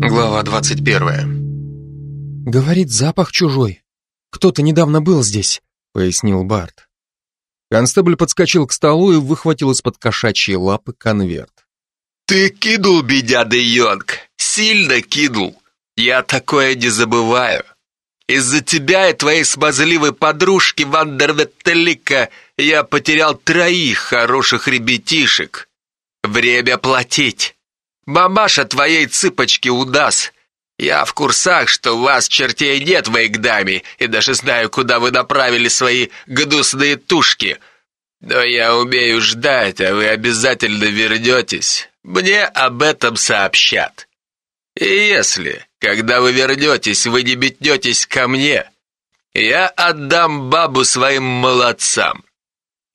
Глава 21 «Говорит, запах чужой. Кто-то недавно был здесь», — пояснил Барт. Констебль подскочил к столу и выхватил из-под кошачьей лапы конверт. «Ты кидул, бедя де Йонг, сильно кидул. Я такое не забываю. Из-за тебя и твоей смазливой подружки Вандерветтелика я потерял троих хороших ребятишек. Время платить. Мамаша твоей цыпочки удаст. Я в курсах, что вас чертей нет в Эйгдаме, и даже знаю, куда вы направили свои гнусные тушки. Но я умею ждать, а вы обязательно вернетесь. Мне об этом сообщат. И если, когда вы вернетесь, вы не метнетесь ко мне, я отдам бабу своим молодцам.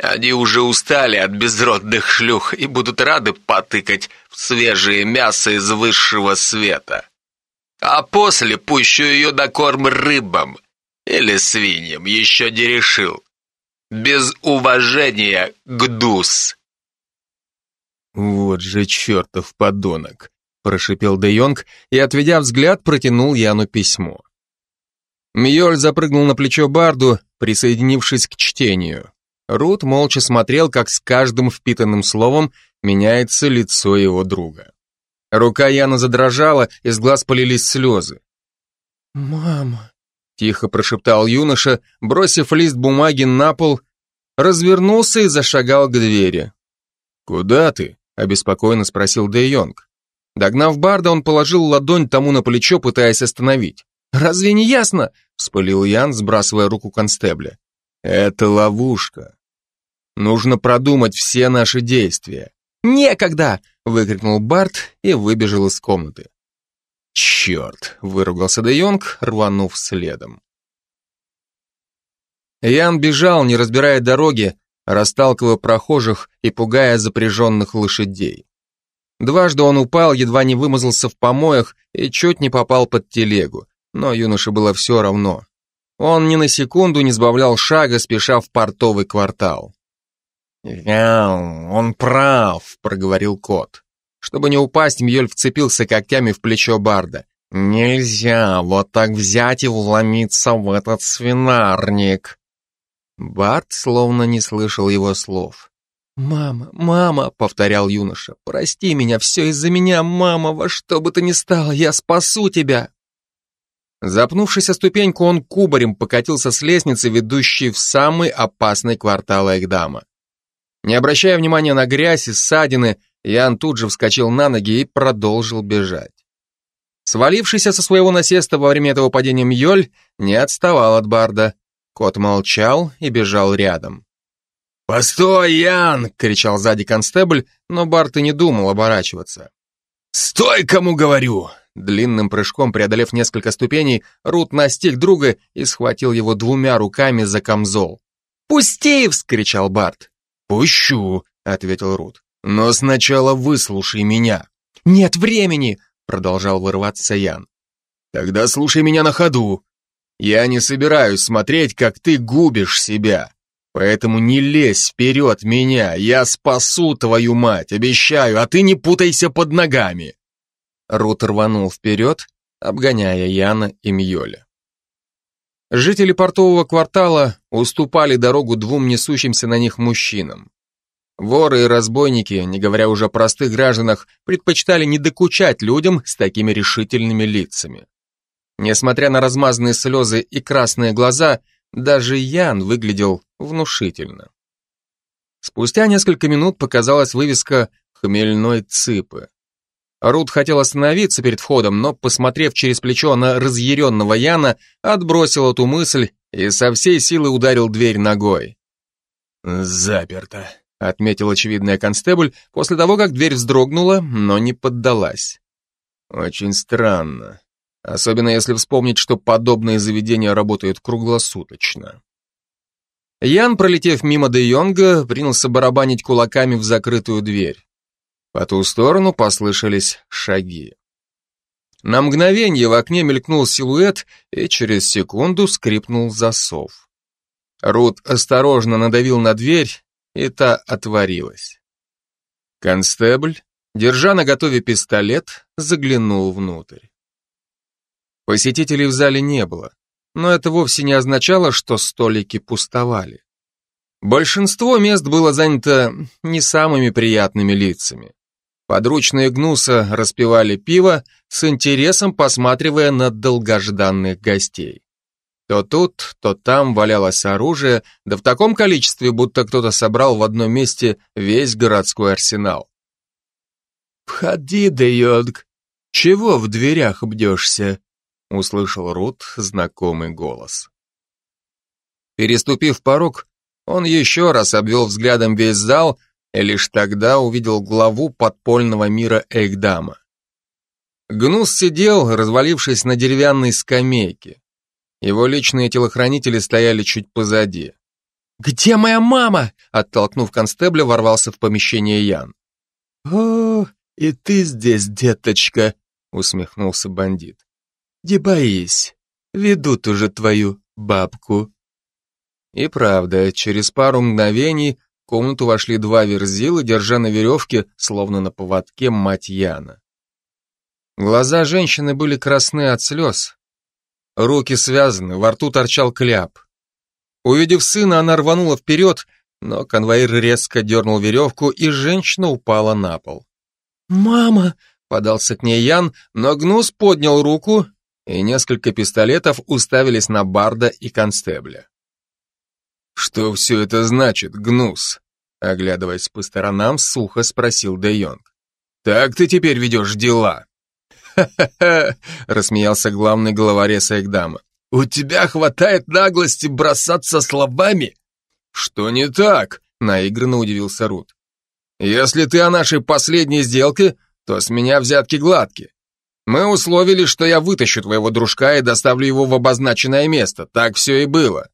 Они уже устали от безродных шлюх и будут рады потыкать в свежее мясо из высшего света. А после пущу ее на корм рыбам или свиньям, еще не решил. Без уважения к дус. Вот же чертов подонок прошипел Де Йонг и, отведя взгляд, протянул Яну письмо. Мьёль запрыгнул на плечо Барду, присоединившись к чтению. Рут молча смотрел, как с каждым впитанным словом меняется лицо его друга. Рука Яна задрожала, из глаз полились слезы. «Мама», — тихо прошептал юноша, бросив лист бумаги на пол, развернулся и зашагал к двери. «Куда ты?» — обеспокоенно спросил Де Йонг. Догнав Барда, он положил ладонь тому на плечо, пытаясь остановить. «Разве не ясно?» — вспылил Ян, сбрасывая руку констебля. «Это ловушка. Нужно продумать все наши действия». «Некогда!» — выкрикнул Барт и выбежал из комнаты. «Черт!» — выругался Де Йонг, рванув следом. Ян бежал, не разбирая дороги, расталкивая прохожих и пугая запряженных лошадей. Дважды он упал, едва не вымазался в помоях и чуть не попал под телегу, но юноше было все равно. Он ни на секунду не сбавлял шага, спеша в портовый квартал. «Я, он прав», — проговорил кот. Чтобы не упасть, Мьёль вцепился когтями в плечо Барда. «Нельзя вот так взять и вломиться в этот свинарник». Бард словно не слышал его слов. «Мама, мама!» — повторял юноша. «Прости меня, все из-за меня, мама, во что бы то ни стало, я спасу тебя!» Запнувшись о ступеньку, он кубарем покатился с лестницы, ведущей в самый опасный квартал Экдама. Не обращая внимания на грязь и ссадины, Ян тут же вскочил на ноги и продолжил бежать. Свалившийся со своего насеста во время этого падения Мьёль не отставал от Барда. Кот молчал и бежал рядом. «Постой, Ян!» — кричал сзади констебль, но Барт и не думал оборачиваться. «Стой, кому говорю!» Длинным прыжком преодолев несколько ступеней, Рут настиг друга и схватил его двумя руками за камзол. «Пусти!» — вскричал Барт. «Пущу!» — ответил Рут. «Но сначала выслушай меня». «Нет времени!» — продолжал вырываться Ян. «Тогда слушай меня на ходу. Я не собираюсь смотреть, как ты губишь себя. Поэтому не лезь вперед меня, я спасу твою мать, обещаю, а ты не путайся под ногами. Рут рванул вперед, обгоняя Яна и Мьоля. Жители портового квартала уступали дорогу двум несущимся на них мужчинам. Воры и разбойники, не говоря уже о простых гражданах, предпочитали не докучать людям с такими решительными лицами. Несмотря на размазанные слезы и красные глаза, даже Ян выглядел внушительно. Спустя несколько минут показалась вывеска «Хмельной цыпы». Рут хотел остановиться перед входом, но, посмотрев через плечо на разъяренного Яна, отбросил эту мысль и со всей силы ударил дверь ногой. «Заперто», — отметил очевидная констебль после того, как дверь вздрогнула, но не поддалась. «Очень странно особенно если вспомнить, что подобные заведения работают круглосуточно. Ян, пролетев мимо Де Йонга, принялся барабанить кулаками в закрытую дверь. По ту сторону послышались шаги. На мгновение в окне мелькнул силуэт, и через секунду скрипнул засов. Рут осторожно надавил на дверь, и та отворилась. Констебль, держа на готове пистолет, заглянул внутрь. Посетителей в зале не было, но это вовсе не означало, что столики пустовали. Большинство мест было занято не самыми приятными лицами. Подручные Гнуса распивали пиво, с интересом посматривая на долгожданных гостей. То тут, то там валялось оружие, да в таком количестве, будто кто-то собрал в одном месте весь городской арсенал. «Входи, Дейодг, чего в дверях бдешься?» услышал Рут знакомый голос. Переступив порог, он еще раз обвел взглядом весь зал и лишь тогда увидел главу подпольного мира Эйгдама. Гнус сидел, развалившись на деревянной скамейке. Его личные телохранители стояли чуть позади. «Где моя мама?» Оттолкнув констебля, ворвался в помещение Ян. «О, и ты здесь, деточка!» усмехнулся бандит. «Не боись, ведут уже твою бабку». И правда, через пару мгновений в комнату вошли два верзила, держа на веревке, словно на поводке, мать Яна. Глаза женщины были красны от слез. Руки связаны, во рту торчал кляп. Увидев сына, она рванула вперед, но конвоир резко дернул веревку, и женщина упала на пол. «Мама!» — подался к ней Ян, но Гнус поднял руку, и несколько пистолетов уставились на Барда и Констебля. «Что все это значит, Гнус?» Оглядываясь по сторонам, сухо спросил Де Йонг. «Так ты теперь ведешь дела?» «Ха-ха-ха!» — рассмеялся главный главарес Экдама. «У тебя хватает наглости бросаться словами?» «Что не так?» — наигранно удивился Рут. «Если ты о нашей последней сделке, то с меня взятки гладкие. Мы условились, что я вытащу твоего дружка и доставлю его в обозначенное место. Так все и было.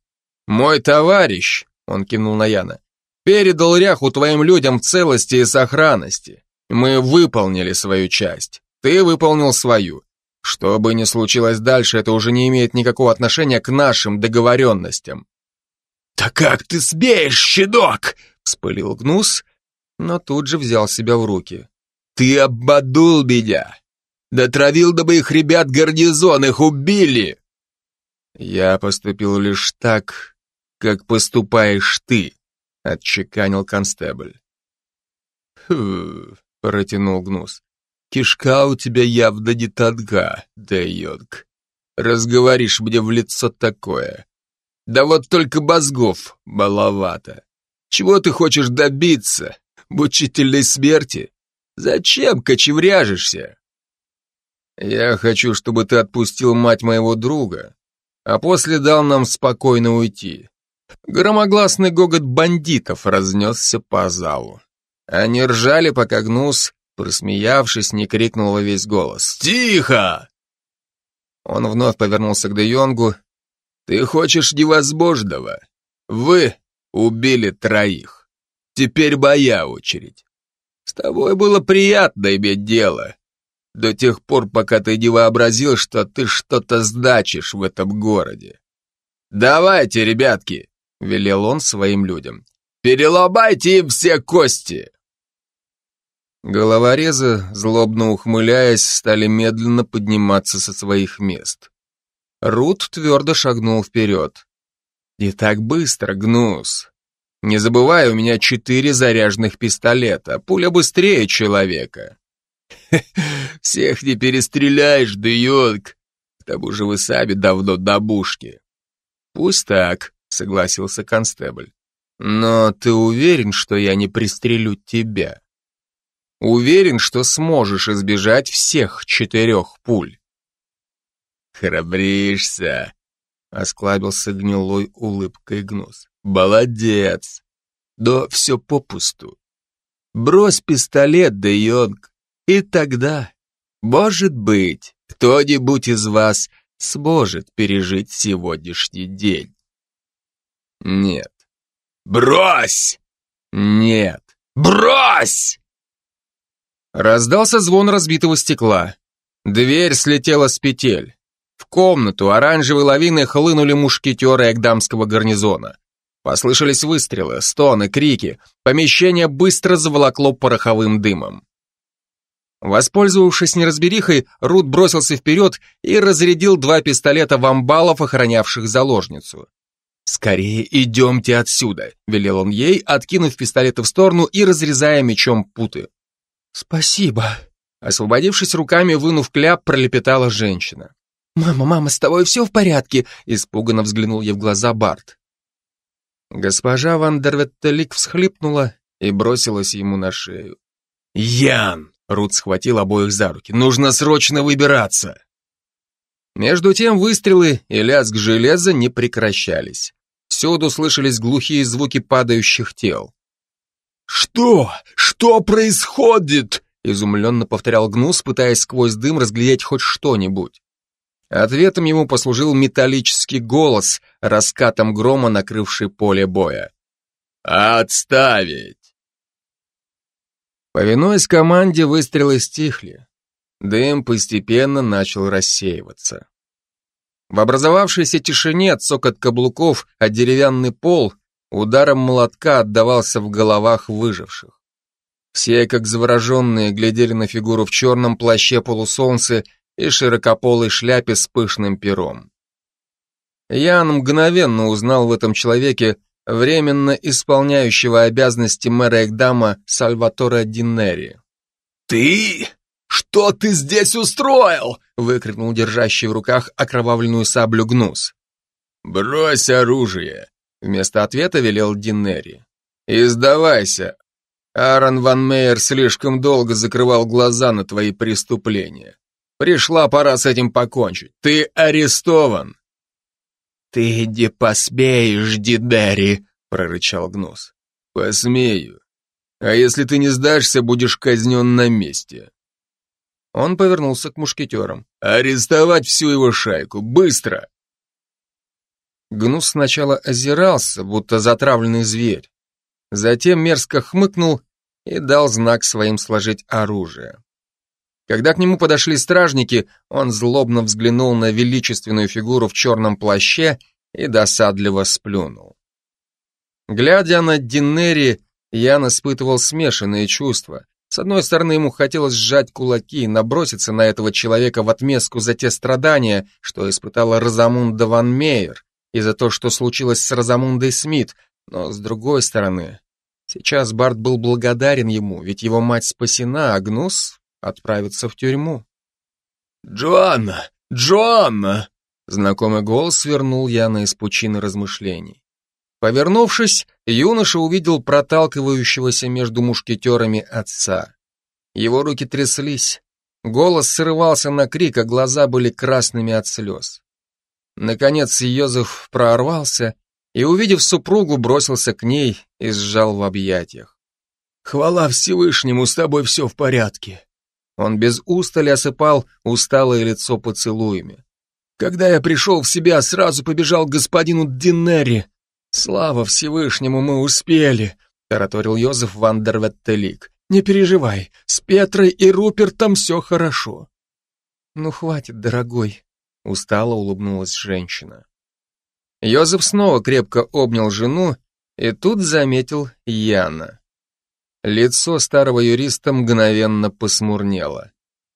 Мой товарищ, он кивнул на Яна, передал ряху твоим людям в целости и сохранности. Мы выполнили свою часть. Ты выполнил свою. Что бы ни случилось дальше, это уже не имеет никакого отношения к нашим договоренностям. «Да как ты смеешь, щенок!» — вспылил Гнус, но тут же взял себя в руки. «Ты обманул меня! Дотравил до моих ребят гарнизон, их убили!» «Я поступил лишь так, как поступаешь ты», — отчеканил констебль. «Фу», — протянул Гнус. «Кишка у тебя явно не тонка, Дэйонг. Разговоришь мне в лицо такое. Да вот только мозгов маловато. Чего ты хочешь добиться? Мучительной смерти? Зачем кочевряжешься?» «Я хочу, чтобы ты отпустил мать моего друга, а после дал нам спокойно уйти». Громогласный гогот бандитов разнесся по залу. Они ржали, пока Гнус Просмеявшись, не крикнул во весь голос. «Тихо!» Он вновь повернулся к Де Йонгу. «Ты хочешь невозможного? Вы убили троих. Теперь моя очередь. С тобой было приятно иметь дело. До тех пор, пока ты не вообразил, что ты что-то значишь в этом городе. Давайте, ребятки!» — велел он своим людям. «Переломайте им все кости!» Головорезы, злобно ухмыляясь, стали медленно подниматься со своих мест. Рут твердо шагнул вперед. «Не так быстро, Гнус. Не забывай, у меня четыре заряженных пистолета, пуля быстрее человека». «Всех не перестреляешь, Дейонг. К тому же вы сами давно до бушки». «Пусть так», — согласился констебль. «Но ты уверен, что я не пристрелю тебя?» Уверен, что сможешь избежать всех четырех пуль. Храбришься, осклабился гнилой улыбкой Гнус. Молодец. Да все попусту. Брось пистолет, Де Йонг, и тогда, может быть, кто-нибудь из вас сможет пережить сегодняшний день. Нет. Брось! Нет. Брось! Раздался звон разбитого стекла. Дверь слетела с петель. В комнату оранжевой лавиной хлынули мушкетеры Эгдамского гарнизона. Послышались выстрелы, стоны, крики. Помещение быстро заволокло пороховым дымом. Воспользовавшись неразберихой, Рут бросился вперед и разрядил два пистолета вамбалов, охранявших заложницу. «Скорее идемте отсюда», — велел он ей, откинув пистолеты в сторону и разрезая мечом путы. «Спасибо», — освободившись руками, вынув кляп, пролепетала женщина. «Мама, мама, с тобой все в порядке?» — испуганно взглянул ей в глаза Барт. Госпожа Ван Дерветтелик всхлипнула и бросилась ему на шею. «Ян!» — Рут схватил обоих за руки. «Нужно срочно выбираться!» Между тем выстрелы и лязг железа не прекращались. Всюду слышались глухие звуки падающих тел. «Что? Что происходит?» изумленно повторял Гнус, пытаясь сквозь дым разглядеть хоть что-нибудь. Ответом ему послужил металлический голос, раскатом грома накрывший поле боя. «Отставить!» Повинуясь команде, выстрелы стихли. Дым постепенно начал рассеиваться. В образовавшейся тишине цокот каблуков о деревянный пол ударом молотка отдавался в головах выживших. Все, как завороженные, глядели на фигуру в черном плаще полусолнца и широкополой шляпе с пышным пером. Ян мгновенно узнал в этом человеке временно исполняющего обязанности мэра Экдама Сальватора Динери. «Ты? Что ты здесь устроил?» выкрикнул держащий в руках окровавленную саблю Гнус. «Брось оружие!» Вместо ответа велел Динери. «И сдавайся. Аарон Ван Мейер слишком долго закрывал глаза на твои преступления. Пришла пора с этим покончить. Ты арестован!» «Ты не посмеешь, Динери!» прорычал Гнус. «Посмею. А если ты не сдашься, будешь казнен на месте». Он повернулся к мушкетерам. «Арестовать всю его шайку! Быстро!» Гнус сначала озирался, будто затравленный зверь. Затем мерзко хмыкнул и дал знак своим сложить оружие. Когда к нему подошли стражники, он злобно взглянул на величественную фигуру в черном плаще и досадливо сплюнул. Глядя на Диннери, Ян испытывал смешанные чувства. С одной стороны, ему хотелось сжать кулаки и наброситься на этого человека в отместку за те страдания, что испытала Розамунда Ван Мейер, и за то, что случилось с Розамундой Смит, но с другой стороны, сейчас Барт был благодарен ему, ведь его мать спасена, а Гнус отправится в тюрьму. «Джоанна! Джоанна!» Знакомый голос вернул Яна из пучины размышлений. Повернувшись, юноша увидел проталкивающегося между мушкетерами отца. Его руки тряслись, голос срывался на крик, а глаза были красными от слез. Наконец Йозеф прорвался и, увидев супругу, бросился к ней и сжал в объятиях. «Хвала Всевышнему, с тобой все в порядке!» Он без устали осыпал усталое лицо поцелуями. «Когда я пришел в себя, сразу побежал к господину Диннери. «Слава Всевышнему, мы успели», — тараторил Йозеф Вандерветтелик. «Не переживай, с Петрой и Рупертом все хорошо». «Ну, хватит, дорогой», — устало улыбнулась женщина. Йозеф снова крепко обнял жену и тут заметил Яна. Лицо старого юриста мгновенно посмурнело.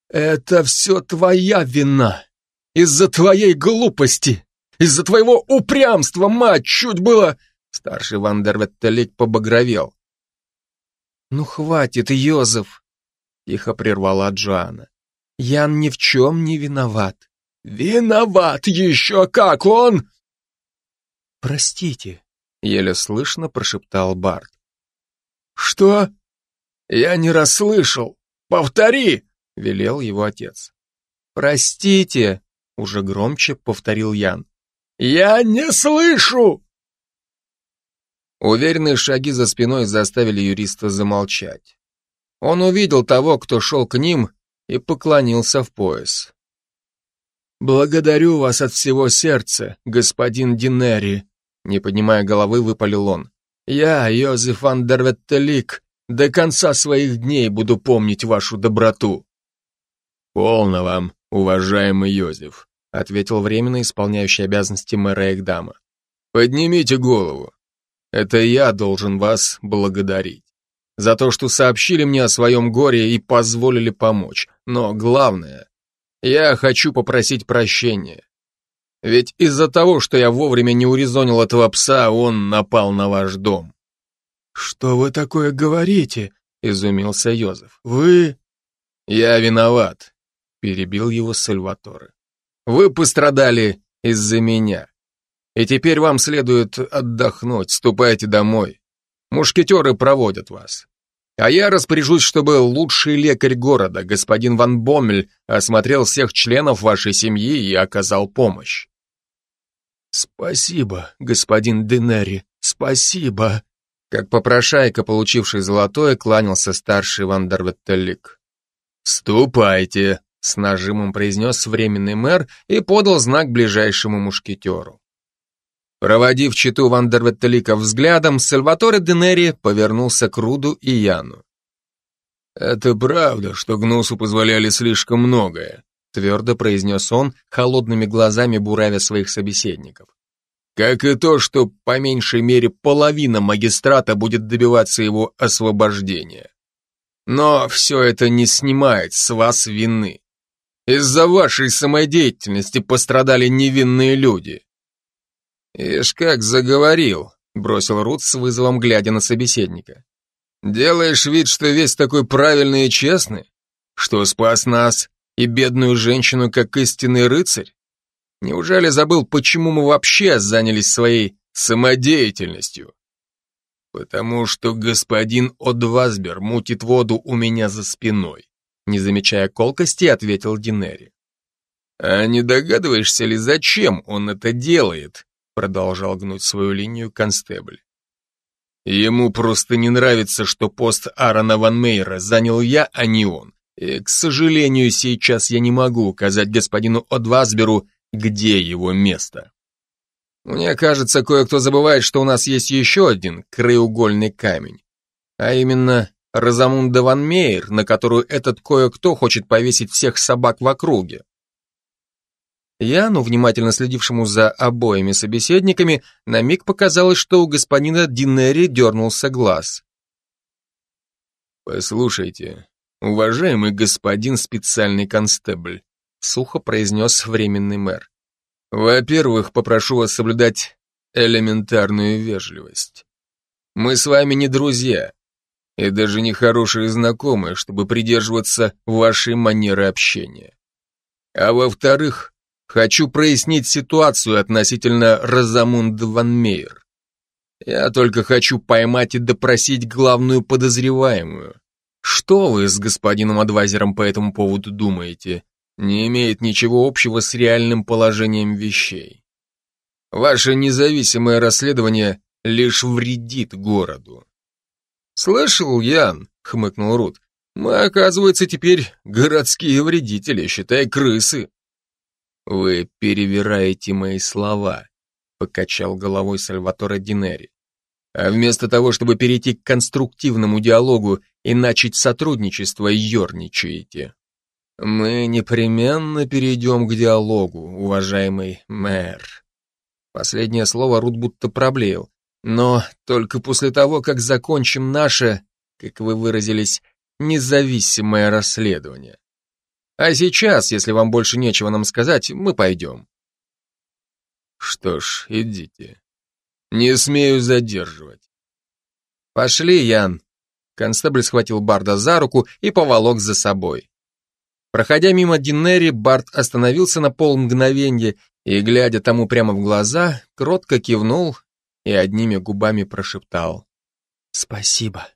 «Это все твоя вина! Из-за твоей глупости! Из-за твоего упрямства, мать, чуть было...» Старший Вандерветтелик побагровел. «Ну хватит, Йозеф!» — тихо прервала Джоанна. «Ян ни в чем не виноват». «Виноват еще как он!» «Простите», — еле слышно прошептал Барт. «Что? Я не расслышал. Повтори!» — велел его отец. «Простите!» — уже громче повторил Ян. «Я не слышу!» Уверенные шаги за спиной заставили юриста замолчать. Он увидел того, кто шел к ним, и поклонился в пояс. «Благодарю вас от всего сердца, господин Динери», не поднимая головы, выпалил он. «Я, Йозеф Андерветтелик, до конца своих дней буду помнить вашу доброту». «Полно вам, уважаемый Йозеф», ответил временно исполняющий обязанности мэра Экдама. Поднимите голову. Это я должен вас благодарить. За то, что сообщили мне о своем горе и позволили помочь. Но главное, я хочу попросить прощения. Ведь из-за того, что я вовремя не урезонил этого пса, он напал на ваш дом. Что вы такое говорите? Изумился Йозеф. Вы... Я виноват, перебил его Сальваторе. Вы пострадали из-за меня. И теперь вам следует отдохнуть, ступайте домой. Мушкетеры проводят вас. А я распоряжусь, чтобы лучший лекарь города, господин Ван Боммель, осмотрел всех членов вашей семьи и оказал помощь. Спасибо, господин Денери, спасибо. Как попрошайка, получивший золотое, кланялся старший Вандерветтелик. «Ступайте», — с нажимом произнес временный мэр и подал знак ближайшему мушкетеру. Проводив читу Вандерветтелика взглядом, Сальваторе Денери повернулся к Руду и Яну. «Это правда, что Гнусу позволяли слишком многое», твердо произнес он, холодными глазами буравя своих собеседников. «Как и то, что по меньшей мере половина магистрата будет добиваться его освобождения. Но все это не снимает с вас вины. Из-за вашей самодеятельности пострадали невинные люди. «Ишь как заговорил», — бросил Рут с вызовом, глядя на собеседника. «Делаешь вид, что весь такой правильный и честный? Что спас нас и бедную женщину как истинный рыцарь? Неужели забыл, почему мы вообще занялись своей самодеятельностью?» «Потому что господин Одвазбер мутит воду у меня за спиной», не замечая колкости, ответил Динери. «А не догадываешься ли, зачем он это делает?» продолжал гнуть свою линию констебль. Ему просто не нравится, что пост Аарона Ван Мейера занял я, а не он. И, к сожалению, сейчас я не могу указать господину Одвасберу, где его место. Мне кажется, кое-кто забывает, что у нас есть еще один краеугольный камень, а именно Розамунда Ван Мейер, на которую этот кое-кто хочет повесить всех собак в округе. Яну, внимательно следившему за обоими собеседниками, на миг показалось, что у господина Динери дернулся глаз. «Послушайте, уважаемый господин специальный констебль», сухо произнес временный мэр. «Во-первых, попрошу вас соблюдать элементарную вежливость. Мы с вами не друзья и даже не хорошие знакомые, чтобы придерживаться вашей манеры общения. А во-вторых, Хочу прояснить ситуацию относительно Розамунда Ван Мейер. Я только хочу поймать и допросить главную подозреваемую. Что вы с господином адвайзером по этому поводу думаете? Не имеет ничего общего с реальным положением вещей. Ваше независимое расследование лишь вредит городу. Слышал, Ян, хмыкнул Рут. Мы, оказывается, теперь городские вредители, считай крысы. «Вы перевираете мои слова», — покачал головой Сальваторе Динери. «А вместо того, чтобы перейти к конструктивному диалогу и начать сотрудничество, ерничаете». «Мы непременно перейдем к диалогу, уважаемый мэр». Последнее слово Рут будто проблеял. «Но только после того, как закончим наше, как вы выразились, независимое расследование. А сейчас, если вам больше нечего нам сказать, мы пойдем. Что ж, идите. Не смею задерживать. Пошли, Ян. Констебль схватил Барда за руку и поволок за собой. Проходя мимо Динери, Барт остановился на полмгновенья и, глядя тому прямо в глаза, кротко кивнул и одними губами прошептал «Спасибо».